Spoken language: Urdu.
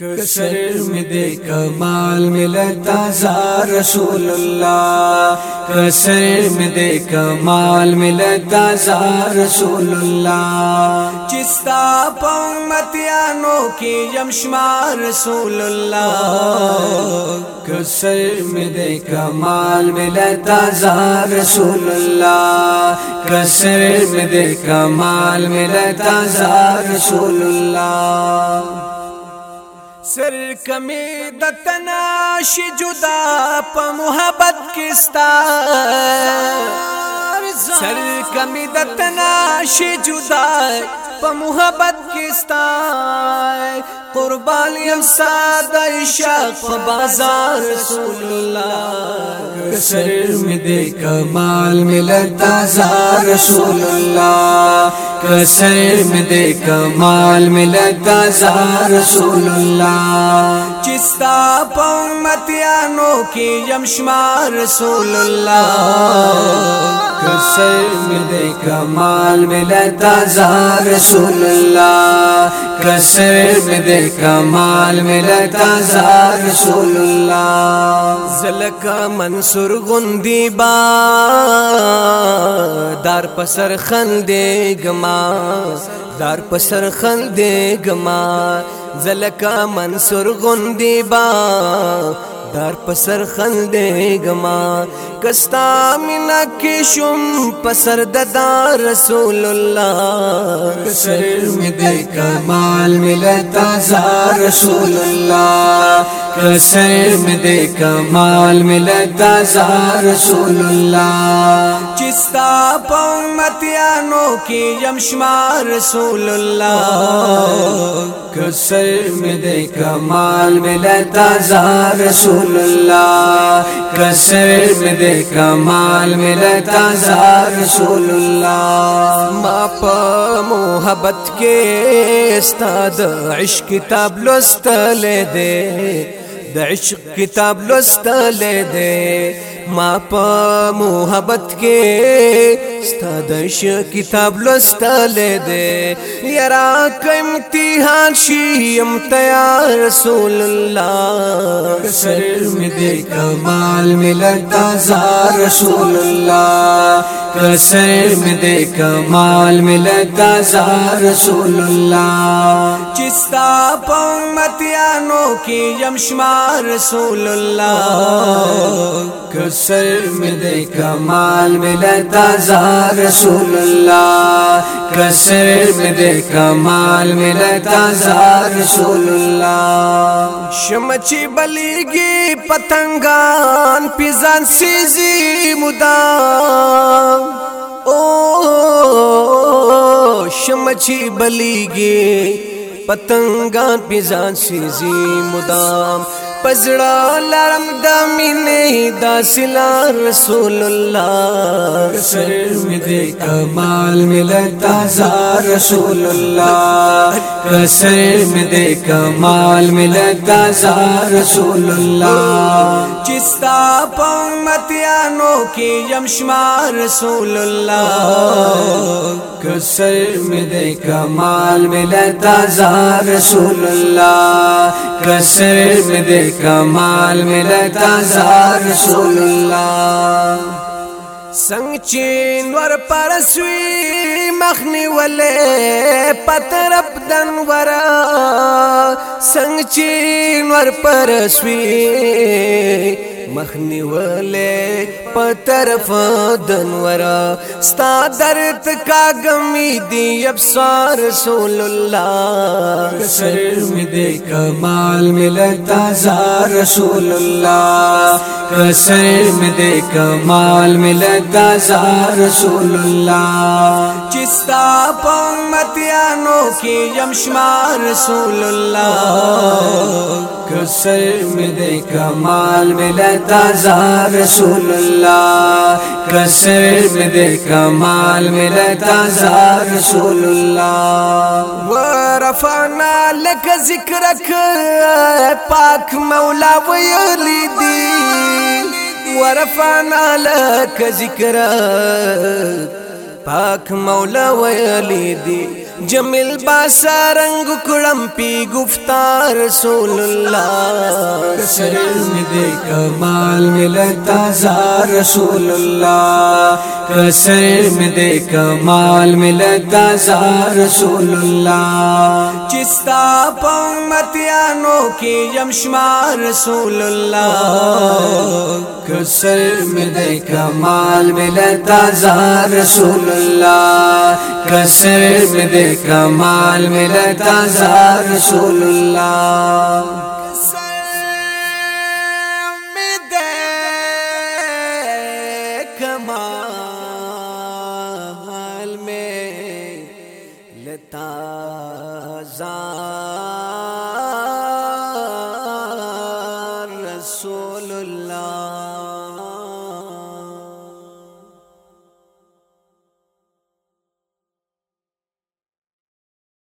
کسر میں دے کمال ملتا زار رسول اللہ۔ کسر میں دے کمال ملتا زار رسول اللہ۔ چستا پمتیانو کی یمشمار رسول اللہ۔ کسر میں دے کمال ملتا زار رسول اللہ۔ کسر میں دے کمال ملتا زار رسول اللہ۔ سر کمی دتناش جدا پ محبت کستا سر کمی دتناش جدا پ محبت کستا قربانی ساد شاق بازار رسول اللہ سر میں دے کمال ملتا زار رسول اللہ کسر میں دے کمال ملتا زار رسول اللہ چستا پمتیانو کی یمشمار رسول اللہ کسر میں دے کمال ملتا زار رسول اللہ کسر میں دے کمال ملتا زار رسول اللہ۔ زلک منصور گندی با، دار پسر خندے گما، دار پسر خندے گما۔ زلک منصور گندی با دار پسر خندې گما کستا مینا کې شوم پسر ددا رسول الله سر می د کمال ملتا زار رسول الله کسر می د کمال ملتا زار رسول الله چستا پمتیانو کی یمشمار رسول اللہ۔ کسر میں دے کمال ملتا زار رسول اللہ۔ کسر میں دے کمال ملتا زار رسول اللہ۔ ما محبت کے استاد، عشق کتاب لستل دے۔ د عشق کتاب لستل دے۔ ما پا محبت کے استاد عشق کتاب لستل دے۔ یرا کا امتحان شیم تیار رسول اللہ۔ سر میں دے کمال ملتا زار رسول اللہ۔ کسر میں دے کمال ملتا زار رسول اللہ۔ چستا پمتیانو کی یمشمار رسول اللہ کسر میں دے کمال ملتا زار رسول اللہ کسر میں دے کمال ملتا زار رسول اللہ۔ شمچی بلیگی پتنگان، پیزان سیزی مدام۔ او شمچی بلیگی پتنگان پیزان سیزی مدام پزڑا لرم دامی نہیں دا سلا رسول اللہ سر میں دے کمال ملتا زار رسول اللہ کسر میں دے کمال ملتا زار رسول اللہ چستا پمتیانو کی یمشمار رسول اللہ کسر میں دے کمال ملتا زار رسول اللہ کسر میں دے کمال ملتا زار رسول اللہ۔ سنگ چین ور پرسوی، مخنی ولے پتر ابدن ورا۔ سنگ چین ور پرسوی مخنی ولے پترف دن ورا ستا درد کا گمی دی ابصار رسول اللہ۔ سر میں دے کمال ملتا زار رسول اللہ۔ کسر میں دے کمال ملتا زار رسول اللہ۔ چستا پمتیانو کی یمشمار رسول اللہ۔ کسر میں دے کمال ملتا زار رسول اللہ۔ کسر میں دے کمال ملتا زار رسول اللہ۔ ورفعنا لك ذکرک، پاک مولا ویلی دی ورفعنا لك ذکرک، پاک مولا ویلی دی جمیل باسا رنگ کڑم پی گفتار رسول اللہ سر میں دے کمال ملتا زار رسول اللہ کسر میں دے کمال ملتا زار رسول اللہ چستا پمتیانو کی یمشمار رسول اللہ۔ کسر میں دے کمال ملتا زار رسول اللہ۔ کسر میں دے کمال ملتا زار رسول اللہ۔ کمال